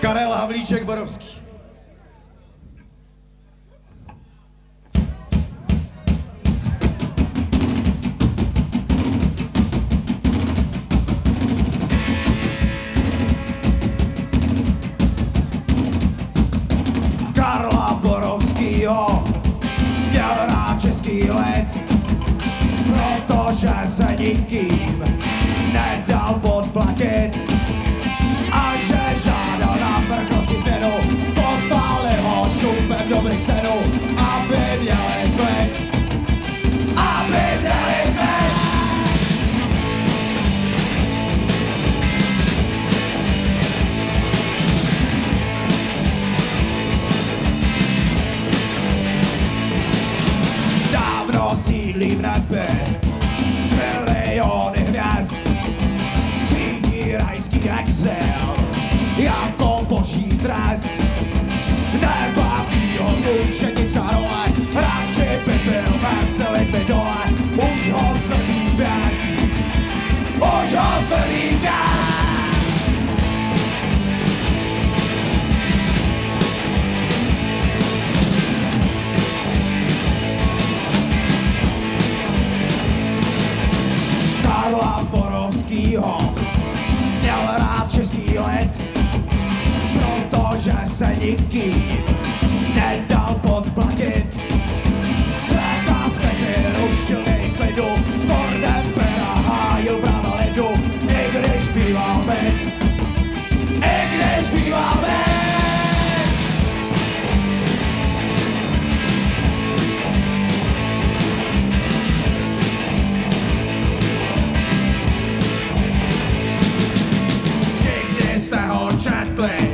Karel Havlíček Borovský. Karla Borovskýho měl rád český led, protože se nikým nedal podplatit šupem do Brixenu, aby měli klid, aby měli klid. Dávno sídlí v nebi z miliony hvězd. Třídí rajský exil jako boží trest. Nebaví ho mučenická role Radši by byl mezi lidmi dole Už ho svrbí pěst Už ho svrbí pěst Karla Borovskýho měl rád český lid, protože se nikým that hard track play.